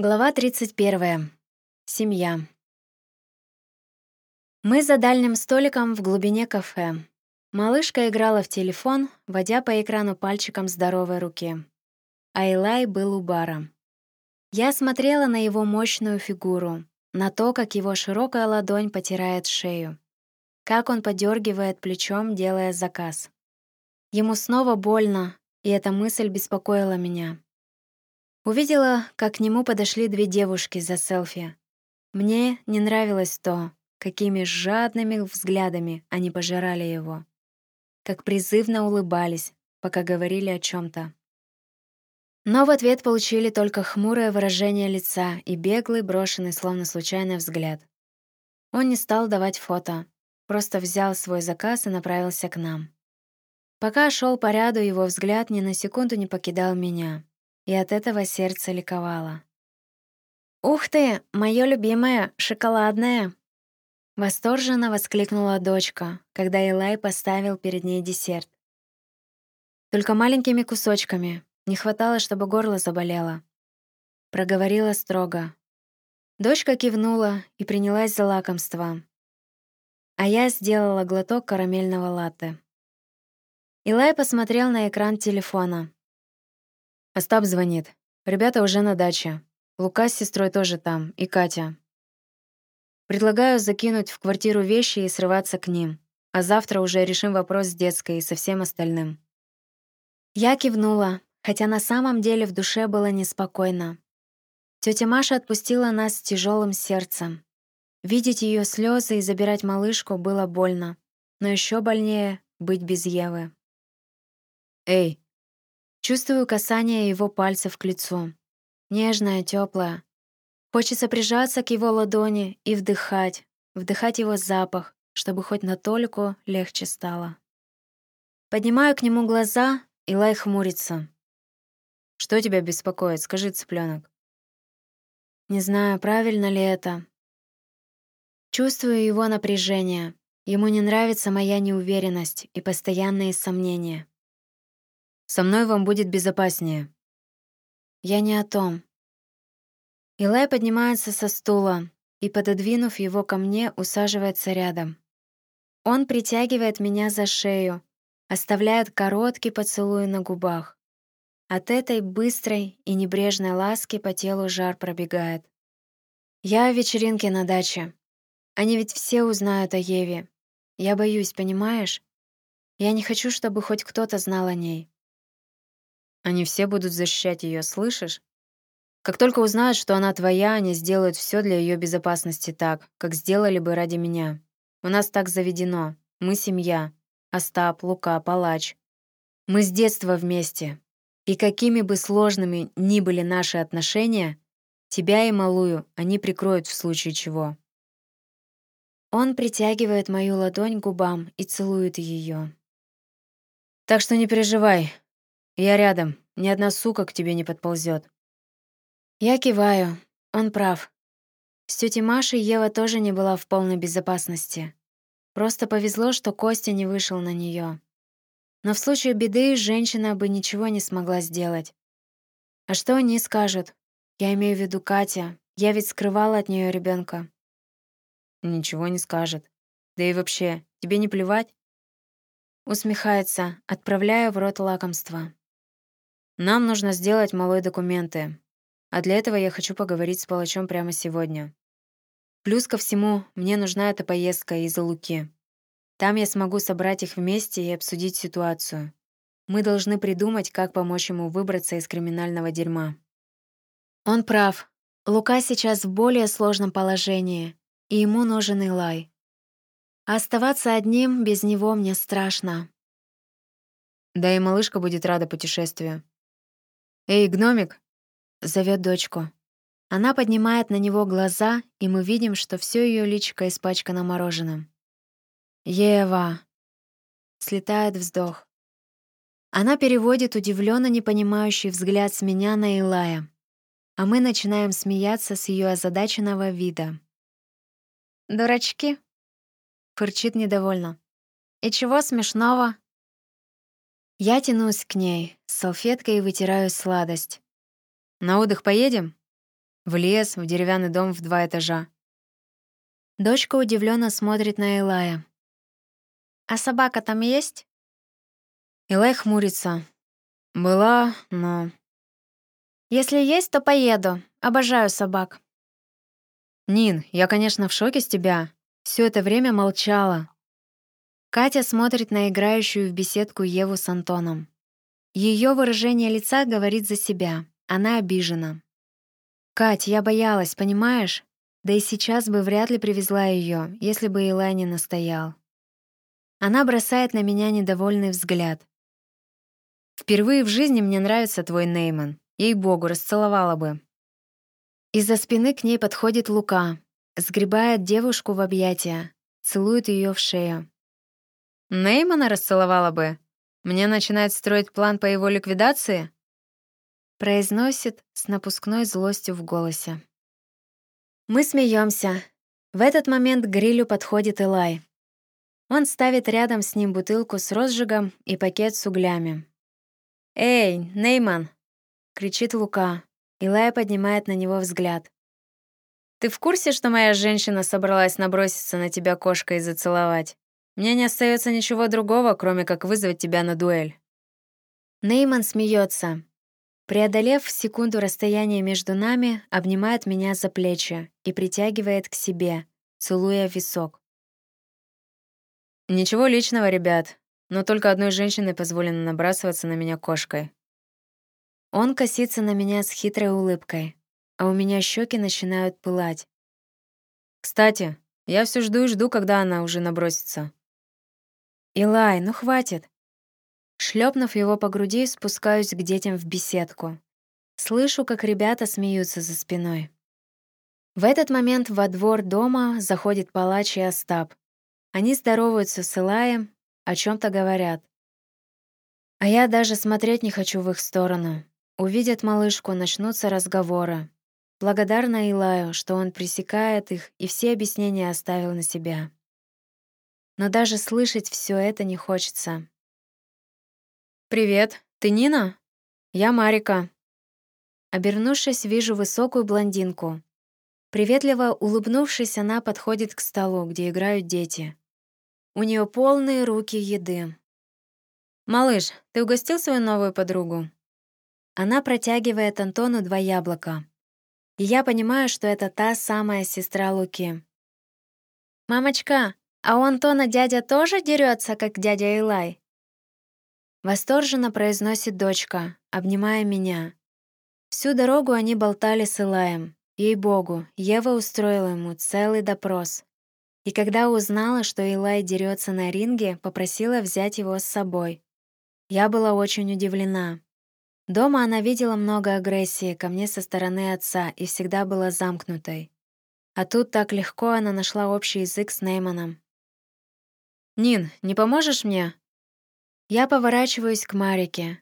Глава 31. Семья. Мы за дальним столиком в глубине кафе. Малышка играла в телефон, водя по экрану пальчиком здоровой руки. А Элай был у бара. Я смотрела на его мощную фигуру, на то, как его широкая ладонь потирает шею, как он подергивает плечом, делая заказ. Ему снова больно, и эта мысль беспокоила меня. Увидела, как к нему подошли две девушки за селфи. Мне не нравилось то, какими жадными взглядами они пожирали его. Как призывно улыбались, пока говорили о чем то Но в ответ получили только хмурое выражение лица и беглый, брошенный словно случайный взгляд. Он не стал давать фото, просто взял свой заказ и направился к нам. Пока шел по ряду, его взгляд ни на секунду не покидал меня и от этого сердце ликовало. «Ух ты, моё любимое, шоколадное!» Восторженно воскликнула дочка, когда Элай поставил перед ней десерт. Только маленькими кусочками, не хватало, чтобы горло заболело. Проговорила строго. Дочка кивнула и принялась за лакомство. А я сделала глоток карамельного латте. Илай посмотрел на экран телефона. Остап звонит. Ребята уже на даче. Лука с сестрой тоже там, и Катя. Предлагаю закинуть в квартиру вещи и срываться к ним. А завтра уже решим вопрос с детской и со всем остальным. Я кивнула, хотя на самом деле в душе было неспокойно. Тетя Маша отпустила нас с тяжелым сердцем. Видеть ее слезы и забирать малышку было больно, но еще больнее быть без Евы. «Эй, Чувствую касание его пальцев к лицу. Нежное, теплое. Хочется прижаться к его ладони и вдыхать, вдыхать его запах, чтобы хоть на толику легче стало. Поднимаю к нему глаза, и Лай хмурится. «Что тебя беспокоит? Скажи, цыпленок. Не знаю, правильно ли это. Чувствую его напряжение. Ему не нравится моя неуверенность и постоянные сомнения. Со мной вам будет безопаснее». «Я не о том». Илай поднимается со стула и, пододвинув его ко мне, усаживается рядом. Он притягивает меня за шею, оставляет короткий поцелуй на губах. От этой быстрой и небрежной ласки по телу жар пробегает. Я о вечеринке на даче. Они ведь все узнают о Еве. Я боюсь, понимаешь? Я не хочу, чтобы хоть кто-то знал о ней. Они все будут защищать ее, слышишь? Как только узнают, что она твоя, они сделают все для ее безопасности так, как сделали бы ради меня. У нас так заведено. Мы семья. Остап, Лука, Палач. Мы с детства вместе. И какими бы сложными ни были наши отношения, тебя и малую они прикроют в случае чего. Он притягивает мою ладонь к губам и целует ее. Так что не переживай, я рядом. Ни одна сука к тебе не подползет. Я киваю. Он прав. С тетей Машей Ева тоже не была в полной безопасности. Просто повезло, что Костя не вышел на нее. Но в случае беды женщина бы ничего не смогла сделать. А что они скажут? Я имею в виду Катя. Я ведь скрывала от нее ребенка. Ничего не скажет. Да и вообще, тебе не плевать? Усмехается, отправляя в рот лакомство. Нам нужно сделать малой документы. А для этого я хочу поговорить с палачом прямо сегодня. Плюс ко всему, мне нужна эта поездка из-за Луки. Там я смогу собрать их вместе и обсудить ситуацию. Мы должны придумать, как помочь ему выбраться из криминального дерьма. Он прав. Лука сейчас в более сложном положении, и ему нужен Илай. А оставаться одним без него мне страшно. Да и малышка будет рада путешествию. «Эй, гномик!» — зовет дочку. Она поднимает на него глаза, и мы видим, что все ее личико испачкано мороженым. «Ева!» — слетает вздох. Она переводит удивленно непонимающий взгляд с меня на Илая, а мы начинаем смеяться с ее озадаченного вида. «Дурачки!» — фырчит недовольно. «И чего смешного?» Я тянусь к ней, с салфеткой вытираю сладость. «На отдых поедем?» В лес, в деревянный дом в два этажа. Дочка удивленно смотрит на Элая. «А собака там есть?» Элай хмурится. «Была, но...» «Если есть, то поеду. Обожаю собак». «Нин, я, конечно, в шоке с тебя. Все это время молчала». Катя смотрит на играющую в беседку Еву с Антоном. Ее выражение лица говорит за себя. Она обижена. «Кать, я боялась, понимаешь? Да и сейчас бы вряд ли привезла ее, если бы Илай не настоял. Она бросает на меня недовольный взгляд. «Впервые в жизни мне нравится твой Нейман. Ей-богу, расцеловала бы». Из-за спины к ней подходит Лука, сгребает девушку в объятия, целует ее в шею. «Неймана расцеловала бы? Мне начинает строить план по его ликвидации?» Произносит с напускной злостью в голосе. Мы смеемся. В этот момент к грилю подходит Элай. Он ставит рядом с ним бутылку с розжигом и пакет с углями. «Эй, Нейман!» — кричит Лука. Илай поднимает на него взгляд. «Ты в курсе, что моя женщина собралась наброситься на тебя кошкой и зацеловать? Мне не остается ничего другого, кроме как вызвать тебя на дуэль». Нейман смеется. Преодолев секунду расстояние между нами, обнимает меня за плечи и притягивает к себе, целуя висок. «Ничего личного, ребят, но только одной женщине позволено набрасываться на меня кошкой». Он косится на меня с хитрой улыбкой, а у меня щеки начинают пылать. «Кстати, я все жду и жду, когда она уже набросится». «Илай, ну хватит!» Шлепнув его по груди, спускаюсь к детям в беседку. Слышу, как ребята смеются за спиной. В этот момент во двор дома заходит палач и Остап. Они здороваются с Илаем, о чем то говорят. А я даже смотреть не хочу в их сторону. Увидят малышку, начнутся разговоры. Благодарна Илаю, что он пресекает их и все объяснения оставил на себя. Но даже слышать все это не хочется. «Привет, ты Нина?» «Я Марика». Обернувшись, вижу высокую блондинку. Приветливо улыбнувшись, она подходит к столу, где играют дети. У нее полные руки еды. «Малыш, ты угостил свою новую подругу?» Она протягивает Антону два яблока. И я понимаю, что это та самая сестра Луки. «Мамочка, а у Антона дядя тоже дерется, как дядя Илай?» Восторженно произносит дочка, обнимая меня. Всю дорогу они болтали с Илаем. Ей-богу, Ева устроила ему целый допрос. И когда узнала, что Илай дерется на ринге, попросила взять его с собой. Я была очень удивлена. Дома она видела много агрессии ко мне со стороны отца и всегда была замкнутой. А тут так легко она нашла общий язык с Нейманом. «Нин, не поможешь мне?» Я поворачиваюсь к Марике.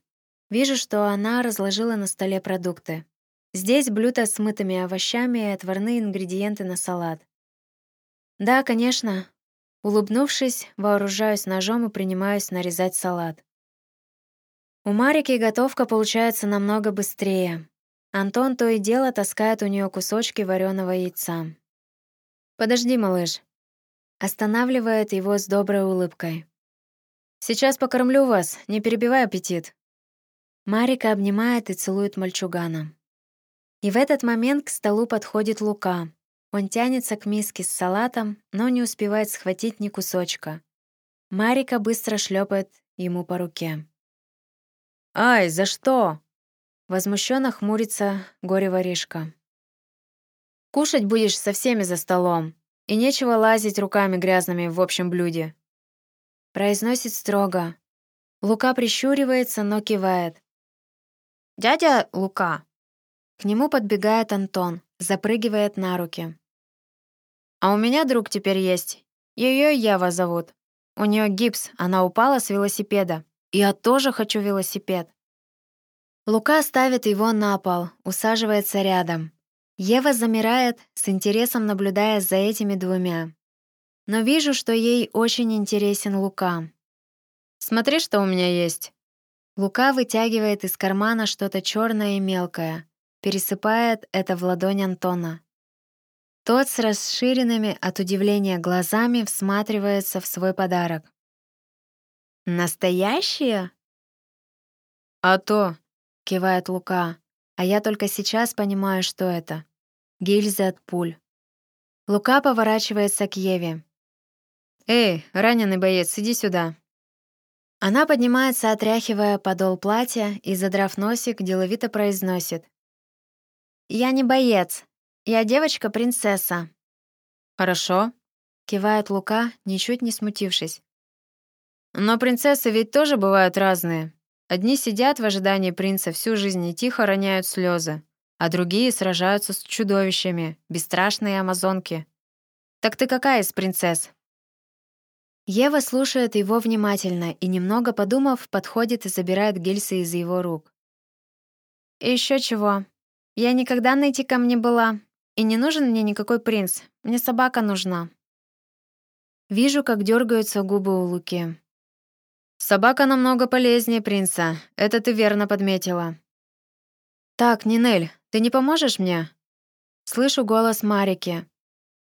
Вижу, что она разложила на столе продукты. Здесь блюдо с мытыми овощами и отварные ингредиенты на салат. Да, конечно. Улыбнувшись, вооружаюсь ножом и принимаюсь нарезать салат. У Марики готовка получается намного быстрее. Антон то и дело таскает у нее кусочки вареного яйца. «Подожди, малыш». Останавливает его с доброй улыбкой. Сейчас покормлю вас, не перебивай аппетит». Марика обнимает и целует мальчугана. И в этот момент к столу подходит Лука. Он тянется к миске с салатом, но не успевает схватить ни кусочка. Марика быстро шлепает ему по руке. «Ай, за что?» Возмущенно хмурится горе-воришка. «Кушать будешь со всеми за столом, и нечего лазить руками грязными в общем блюде. Произносит строго. Лука прищуривается, но кивает. «Дядя Лука!» К нему подбегает Антон, запрыгивает на руки. «А у меня друг теперь есть. Ее Ева зовут. У нее гипс, она упала с велосипеда. Я тоже хочу велосипед». Лука ставит его на пол, усаживается рядом. Ева замирает, с интересом наблюдая за этими двумя но вижу, что ей очень интересен Лука. «Смотри, что у меня есть». Лука вытягивает из кармана что-то черное и мелкое, пересыпает это в ладонь Антона. Тот с расширенными от удивления глазами всматривается в свой подарок. «Настоящие?» «А то», — кивает Лука, а я только сейчас понимаю, что это. Гильзы от пуль. Лука поворачивается к Еве. «Эй, раненый боец, иди сюда». Она поднимается, отряхивая подол платья и, задрав носик, деловито произносит. «Я не боец. Я девочка-принцесса». «Хорошо», — кивает Лука, ничуть не смутившись. «Но принцессы ведь тоже бывают разные. Одни сидят в ожидании принца всю жизнь и тихо роняют слезы, а другие сражаются с чудовищами, бесстрашные амазонки. Так ты какая из принцесс?» Ева слушает его внимательно и, немного подумав, подходит и забирает гильсы из его рук. «И ещё чего? Я никогда найти ко мне была, и не нужен мне никакой принц, мне собака нужна». Вижу, как дергаются губы у Луки. «Собака намного полезнее принца, это ты верно подметила». «Так, Нинель, ты не поможешь мне?» Слышу голос Марики.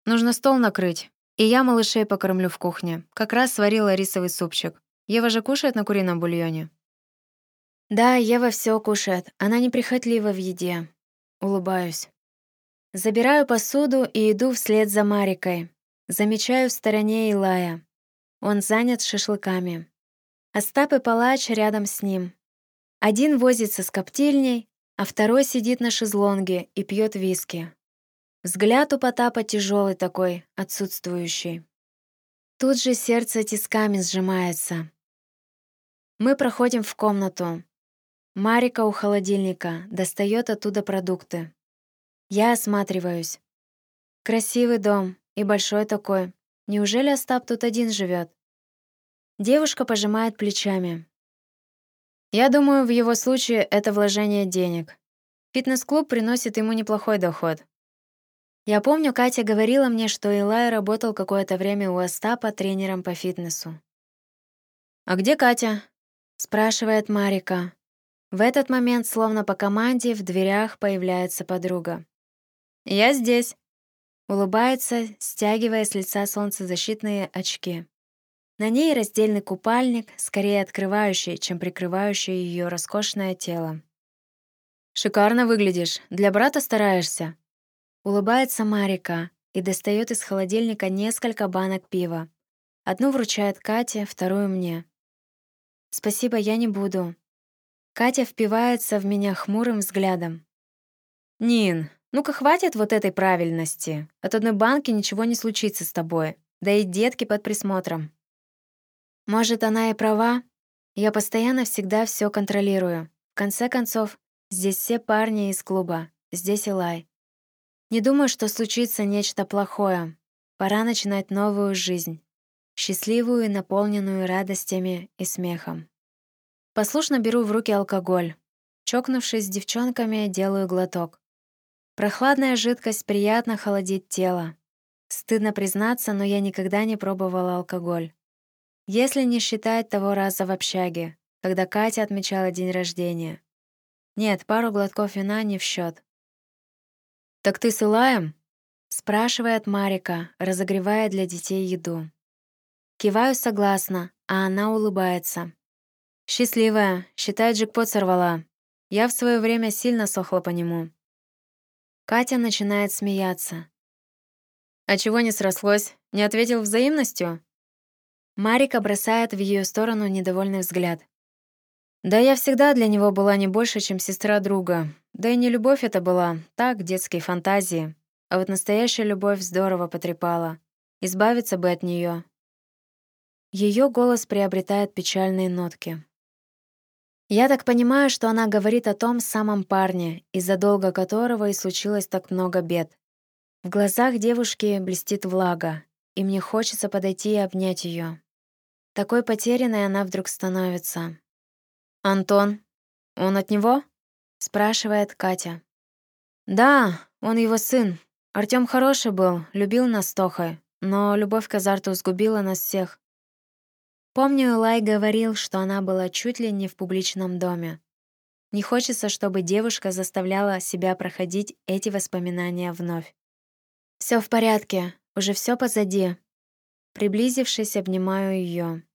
«Нужно стол накрыть». И я малышей покормлю в кухне. Как раз сварила рисовый супчик. Ева же кушает на курином бульоне. Да, Ева все кушает. Она неприхотлива в еде. Улыбаюсь. Забираю посуду и иду вслед за Марикой. Замечаю в стороне Илая. Он занят шашлыками. Остап и палач рядом с ним. Один возится с коптильней, а второй сидит на шезлонге и пьет виски. Взгляд у Потапа тяжелый такой, отсутствующий. Тут же сердце тисками сжимается. Мы проходим в комнату. Марика у холодильника достает оттуда продукты. Я осматриваюсь. Красивый дом и большой такой. Неужели Остап тут один живет? Девушка пожимает плечами. Я думаю, в его случае это вложение денег. Фитнес-клуб приносит ему неплохой доход. Я помню, Катя говорила мне, что Илай работал какое-то время у Остапа тренером по фитнесу. «А где Катя?» — спрашивает Марика. В этот момент, словно по команде, в дверях появляется подруга. «Я здесь», — улыбается, стягивая с лица солнцезащитные очки. На ней раздельный купальник, скорее открывающий, чем прикрывающий ее роскошное тело. «Шикарно выглядишь. Для брата стараешься», Улыбается Марика и достает из холодильника несколько банок пива. Одну вручает Кате, вторую мне. «Спасибо, я не буду». Катя впивается в меня хмурым взглядом. «Нин, ну-ка хватит вот этой правильности. От одной банки ничего не случится с тобой. Да и детки под присмотром». Может, она и права? Я постоянно всегда все контролирую. В конце концов, здесь все парни из клуба, здесь Илай. Не думаю, что случится нечто плохое. Пора начинать новую жизнь. Счастливую и наполненную радостями и смехом. Послушно беру в руки алкоголь. Чокнувшись с девчонками, делаю глоток. Прохладная жидкость приятно холодит тело. Стыдно признаться, но я никогда не пробовала алкоголь. Если не считать того раза в общаге, когда Катя отмечала день рождения. Нет, пару глотков вина не в счет. «Так ты с Илаем?» — спрашивает Марика, разогревая для детей еду. Киваю согласно, а она улыбается. «Счастливая, считай, джекпот сорвала. Я в свое время сильно сохла по нему». Катя начинает смеяться. «А чего не срослось? Не ответил взаимностью?» Марика бросает в ее сторону недовольный взгляд. «Да я всегда для него была не больше, чем сестра друга. Да и не любовь это была, так, детские фантазии. А вот настоящая любовь здорово потрепала. Избавиться бы от нее. Ее голос приобретает печальные нотки. Я так понимаю, что она говорит о том самом парне, из-за долга которого и случилось так много бед. В глазах девушки блестит влага, и мне хочется подойти и обнять ее. Такой потерянной она вдруг становится. «Антон, он от него?» — спрашивает Катя. «Да, он его сын. Артём хороший был, любил нас с Тохой, но любовь к азарту сгубила нас всех. Помню, Лай говорил, что она была чуть ли не в публичном доме. Не хочется, чтобы девушка заставляла себя проходить эти воспоминания вновь. Все в порядке, уже все позади. Приблизившись, обнимаю ее.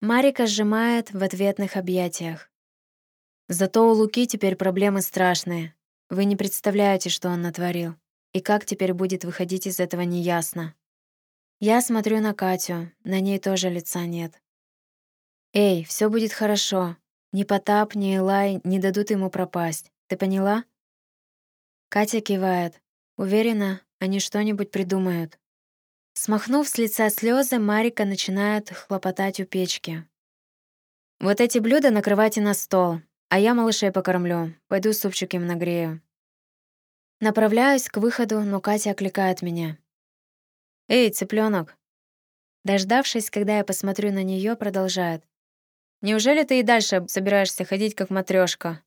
Марика сжимает в ответных объятиях. Зато у Луки теперь проблемы страшные. Вы не представляете, что он натворил. И как теперь будет выходить из этого, неясно. Я смотрю на Катю, на ней тоже лица нет. «Эй, все будет хорошо. Ни Потап, ни Элай не дадут ему пропасть. Ты поняла?» Катя кивает. Уверена, они что-нибудь придумают. Смахнув с лица слезы, Марика начинает хлопотать у печки. «Вот эти блюда накрывайте на стол, а я малышей покормлю. Пойду супчик им нагрею». Направляюсь к выходу, но Катя окликает меня. «Эй, цыпленок! Дождавшись, когда я посмотрю на нее, продолжает. Неужели ты и дальше собираешься ходить как матрешка?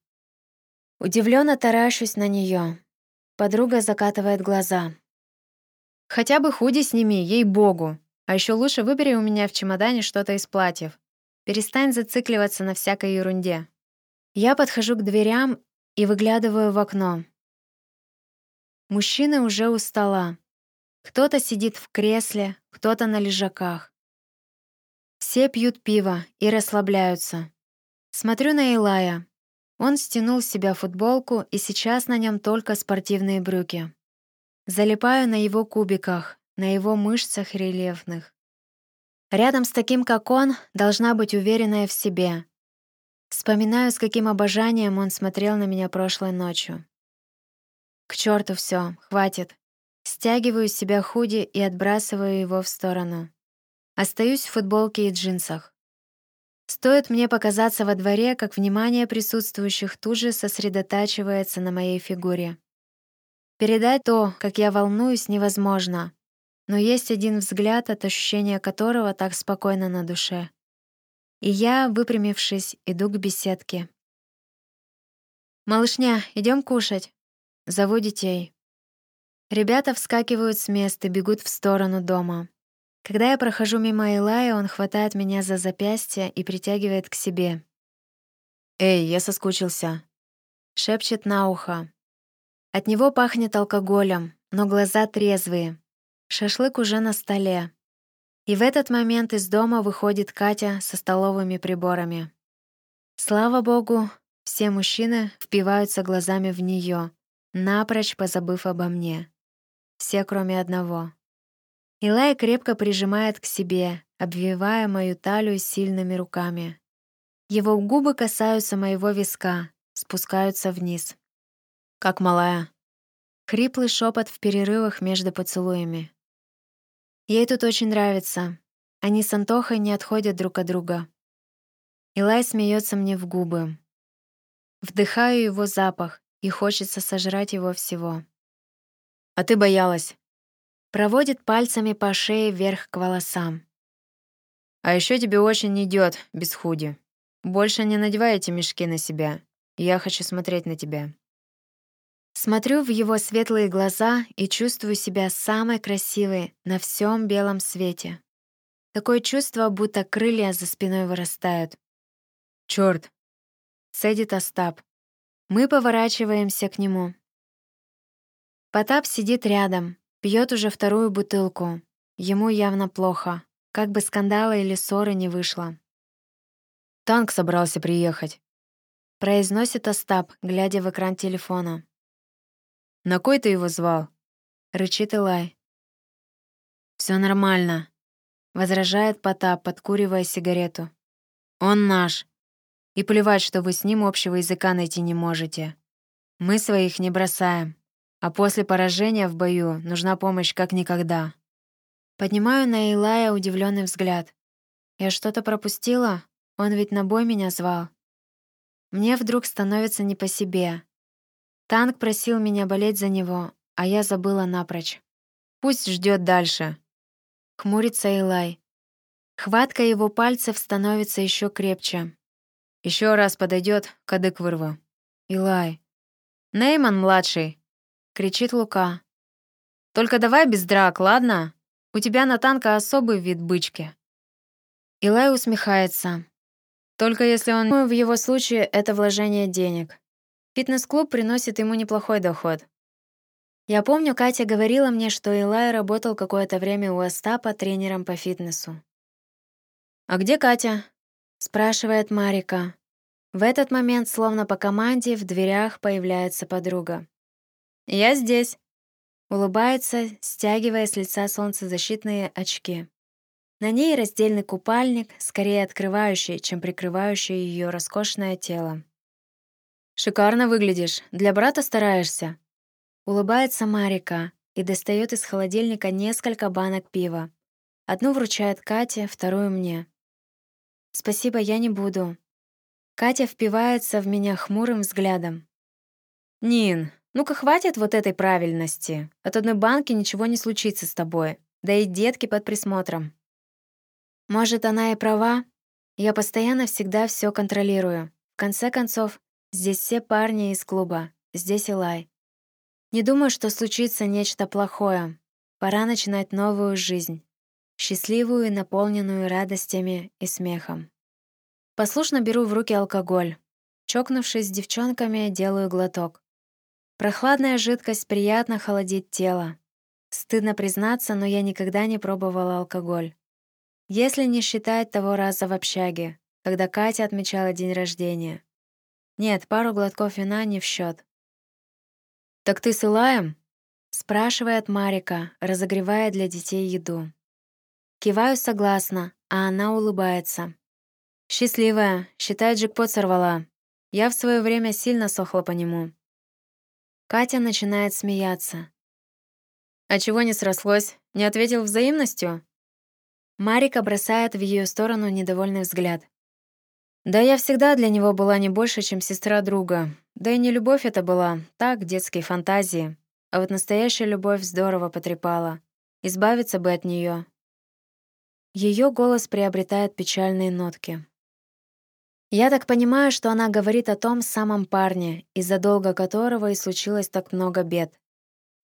Удивленно таращусь на нее. Подруга закатывает глаза. Хотя бы худи сними, ей-богу. А еще лучше выбери у меня в чемодане что-то из платьев. Перестань зацикливаться на всякой ерунде. Я подхожу к дверям и выглядываю в окно. Мужчины уже у стола. Кто-то сидит в кресле, кто-то на лежаках. Все пьют пиво и расслабляются. Смотрю на Илая. Он стянул с себя футболку, и сейчас на нем только спортивные брюки. Залипаю на его кубиках, на его мышцах рельефных. Рядом с таким, как он, должна быть уверенная в себе. Вспоминаю, с каким обожанием он смотрел на меня прошлой ночью. К черту все, хватит. Стягиваю с себя худи и отбрасываю его в сторону. Остаюсь в футболке и джинсах. Стоит мне показаться во дворе, как внимание присутствующих тут же сосредотачивается на моей фигуре. Передать то, как я волнуюсь, невозможно. Но есть один взгляд, от ощущения которого так спокойно на душе. И я, выпрямившись, иду к беседке. «Малышня, идем кушать!» Зову детей. Ребята вскакивают с места, бегут в сторону дома. Когда я прохожу мимо Илая, он хватает меня за запястье и притягивает к себе. «Эй, я соскучился», — шепчет на ухо. От него пахнет алкоголем, но глаза трезвые. Шашлык уже на столе. И в этот момент из дома выходит Катя со столовыми приборами. Слава богу, все мужчины впиваются глазами в нее, напрочь позабыв обо мне. Все, кроме одного. Илай крепко прижимает к себе, обвивая мою талию сильными руками. Его губы касаются моего виска, спускаются вниз. Как малая. Хриплый шепот в перерывах между поцелуями. Ей тут очень нравится. Они с Антохой не отходят друг от друга. Илай смеется мне в губы. Вдыхаю его запах, и хочется сожрать его всего. «А ты боялась?» Проводит пальцами по шее вверх к волосам. А еще тебе очень идет без худи. Больше не надевай эти мешки на себя. Я хочу смотреть на тебя. Смотрю в его светлые глаза и чувствую себя самой красивой на всем белом свете. Такое чувство, будто крылья за спиной вырастают. Черт! Цедит Остап. Мы поворачиваемся к нему. Потап сидит рядом, Пьет уже вторую бутылку. Ему явно плохо. Как бы скандала или ссоры не вышло. «Танк собрался приехать», — произносит Остап, глядя в экран телефона. «На кой ты его звал?» — рычит Илай. Все нормально», — возражает Потап, подкуривая сигарету. «Он наш. И плевать, что вы с ним общего языка найти не можете. Мы своих не бросаем. А после поражения в бою нужна помощь как никогда. Поднимаю на Илая удивленный взгляд. Я что-то пропустила? Он ведь на бой меня звал. Мне вдруг становится не по себе. Танк просил меня болеть за него, а я забыла напрочь. Пусть ждет дальше. Хмурится Илай. Хватка его пальцев становится еще крепче. Еще раз подойдет, кадык вырву. Илай. Нейман младший, — кричит Лука. «Только давай без драк, ладно? У тебя на танка особый вид бычки». Илай усмехается. Только если он... В его случае это вложение денег. Фитнес-клуб приносит ему неплохой доход. Я помню, Катя говорила мне, что Илай работал какое-то время у Остапа тренером по фитнесу. «А где Катя?» — спрашивает Марика. В этот момент, словно по команде, в дверях появляется подруга. «Я здесь», — улыбается, стягивая с лица солнцезащитные очки. На ней раздельный купальник, скорее открывающий, чем прикрывающий ее роскошное тело. «Шикарно выглядишь. Для брата стараешься». Улыбается Марика и достает из холодильника несколько банок пива. Одну вручает Кате, вторую мне. «Спасибо, я не буду». Катя впивается в меня хмурым взглядом. «Нин, ну-ка хватит вот этой правильности. От одной банки ничего не случится с тобой. Да и детки под присмотром». Может, она и права? Я постоянно всегда все контролирую. В конце концов, здесь все парни из клуба, здесь Илай. Не думаю, что случится нечто плохое. Пора начинать новую жизнь. Счастливую и наполненную радостями и смехом. Послушно беру в руки алкоголь. Чокнувшись с девчонками, делаю глоток. Прохладная жидкость приятно холодит тело. Стыдно признаться, но я никогда не пробовала алкоголь. Если не считать того раза в общаге, когда Катя отмечала день рождения. Нет, пару глотков вина не в счет. «Так ты с Илаем?» — спрашивает Марика, разогревая для детей еду. Киваю согласно, а она улыбается. «Счастливая, считай, джекпот сорвала. Я в свое время сильно сохла по нему». Катя начинает смеяться. «А чего не срослось? Не ответил взаимностью?» Марика бросает в ее сторону недовольный взгляд. Да я всегда для него была не больше, чем сестра друга. Да и не любовь это была, так, детские фантазии. А вот настоящая любовь здорово потрепала. Избавиться бы от нее. Ее голос приобретает печальные нотки. Я так понимаю, что она говорит о том самом парне, из-за долга которого и случилось так много бед.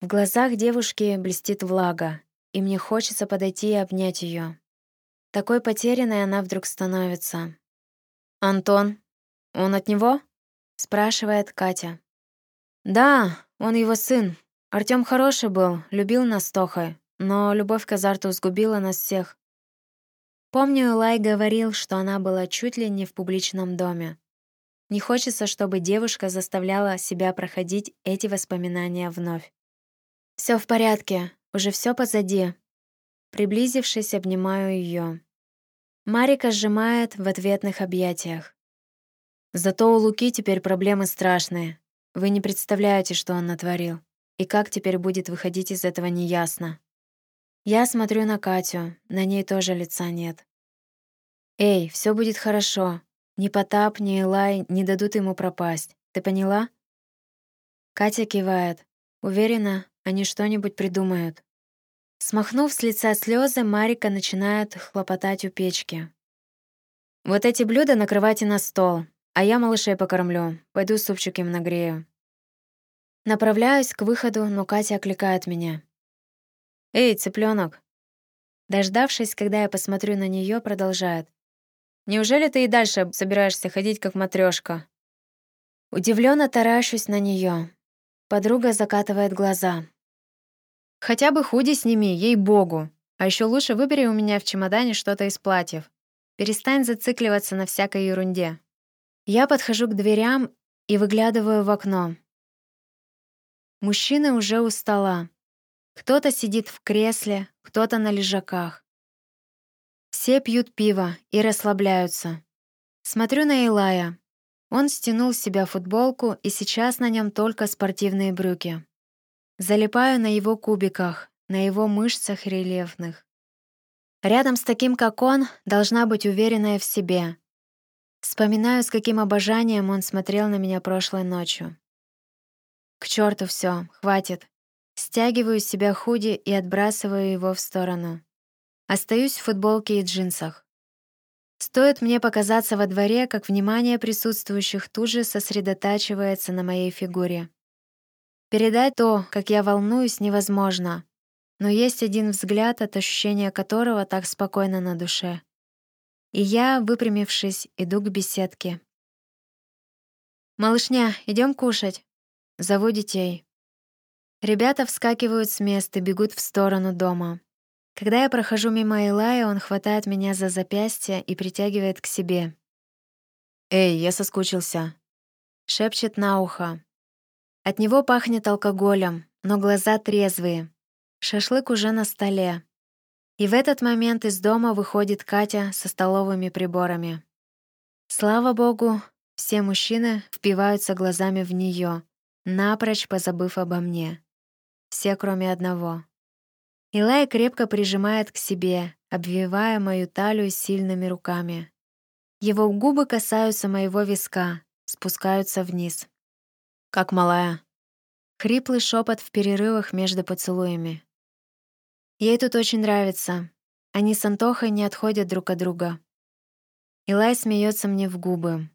В глазах девушки блестит влага, и мне хочется подойти и обнять ее. Такой потерянной она вдруг становится. «Антон, он от него?» — спрашивает Катя. «Да, он его сын. Артём хороший был, любил нас Тохой, но любовь к азарту сгубила нас всех. Помню, Лай говорил, что она была чуть ли не в публичном доме. Не хочется, чтобы девушка заставляла себя проходить эти воспоминания вновь. Все в порядке, уже все позади. Приблизившись, обнимаю ее. Марика сжимает в ответных объятиях. Зато у Луки теперь проблемы страшные. Вы не представляете, что он натворил. И как теперь будет выходить из этого, неясно. Я смотрю на Катю, на ней тоже лица нет. «Эй, все будет хорошо. Ни Потап, ни Элай не дадут ему пропасть. Ты поняла?» Катя кивает. Уверена, они что-нибудь придумают. Смахнув с лица слезы, Марика начинает хлопотать у печки. «Вот эти блюда накрывайте на стол, а я малышей покормлю. Пойду супчик им нагрею». Направляюсь к выходу, но Катя окликает меня. «Эй, цыпленок! Дождавшись, когда я посмотрю на нее, продолжает. «Неужели ты и дальше собираешься ходить, как матрешка? Удивленно таращусь на нее. Подруга закатывает глаза. «Хотя бы худи сними, ей-богу. А еще лучше выбери у меня в чемодане что-то из платьев. Перестань зацикливаться на всякой ерунде». Я подхожу к дверям и выглядываю в окно. Мужчины уже у стола. Кто-то сидит в кресле, кто-то на лежаках. Все пьют пиво и расслабляются. Смотрю на Илая. Он стянул с себя футболку, и сейчас на нем только спортивные брюки. Залипаю на его кубиках, на его мышцах рельефных. Рядом с таким, как он, должна быть уверенная в себе. Вспоминаю, с каким обожанием он смотрел на меня прошлой ночью. К черту все, хватит. Стягиваю с себя худи и отбрасываю его в сторону. Остаюсь в футболке и джинсах. Стоит мне показаться во дворе, как внимание присутствующих тут же сосредотачивается на моей фигуре. Передать то, как я волнуюсь, невозможно. Но есть один взгляд, от ощущения которого так спокойно на душе. И я, выпрямившись, иду к беседке. «Малышня, идем кушать!» Зову детей. Ребята вскакивают с места, бегут в сторону дома. Когда я прохожу мимо Илая, он хватает меня за запястье и притягивает к себе. «Эй, я соскучился», — шепчет на ухо. От него пахнет алкоголем, но глаза трезвые. Шашлык уже на столе. И в этот момент из дома выходит Катя со столовыми приборами. Слава богу, все мужчины впиваются глазами в нее, напрочь позабыв обо мне. Все, кроме одного. Илай крепко прижимает к себе, обвивая мою талию сильными руками. Его губы касаются моего виска, спускаются вниз. Как малая. Хриплый шепот в перерывах между поцелуями. Ей тут очень нравится. Они с Антохой не отходят друг от друга. Илай смеется мне в губы.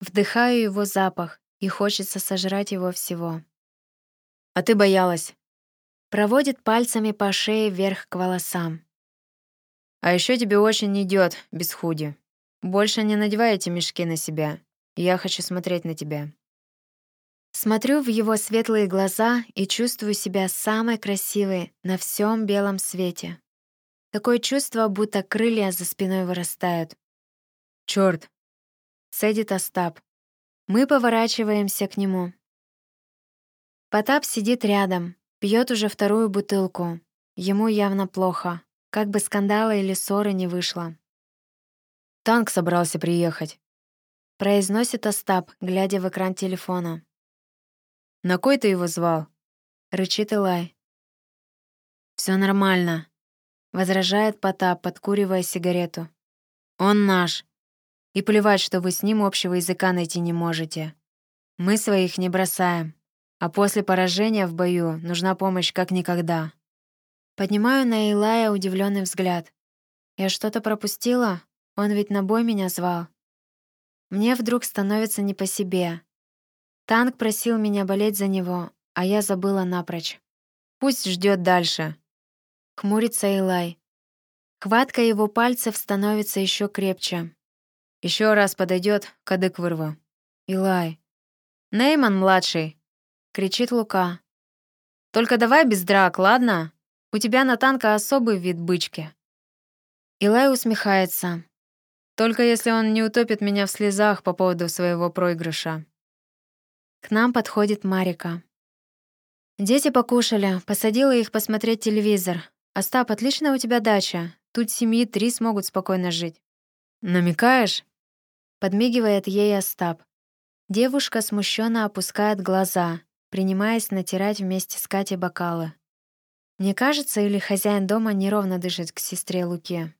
Вдыхаю его запах, и хочется сожрать его всего. «А ты боялась?» Проводит пальцами по шее вверх к волосам. «А еще тебе очень идет без худи. Больше не надевай эти мешки на себя. Я хочу смотреть на тебя». Смотрю в его светлые глаза и чувствую себя самой красивой на всем белом свете. Такое чувство, будто крылья за спиной вырастают. Черт! Цедит Остап. Мы поворачиваемся к нему. Потап сидит рядом, пьет уже вторую бутылку. Ему явно плохо, как бы скандала или ссоры не вышло. «Танк собрался приехать», — произносит Остап, глядя в экран телефона. На кой ты его звал?» — рычит Илай. Все нормально», — возражает Потап, подкуривая сигарету. «Он наш. И плевать, что вы с ним общего языка найти не можете. Мы своих не бросаем. А после поражения в бою нужна помощь как никогда». Поднимаю на Илая удивленный взгляд. «Я что-то пропустила? Он ведь на бой меня звал». Мне вдруг становится не по себе. Танк просил меня болеть за него, а я забыла напрочь. Пусть ждет дальше. Хмурится Илай. Хватка его пальцев становится еще крепче. Еще раз подойдет, кадык вырву. Илай. Нейман младший. Кричит Лука. Только давай без драк, ладно? У тебя на танка особый вид бычки. Илай усмехается. Только если он не утопит меня в слезах по поводу своего проигрыша. К нам подходит Марика. Дети покушали, посадила их посмотреть телевизор. Остап, отличная у тебя дача. Тут семьи три смогут спокойно жить. Намекаешь? Подмигивает ей Остап. Девушка смущенно опускает глаза, принимаясь натирать вместе с Катей бокалы. Мне кажется, или хозяин дома неровно дышит к сестре Луке.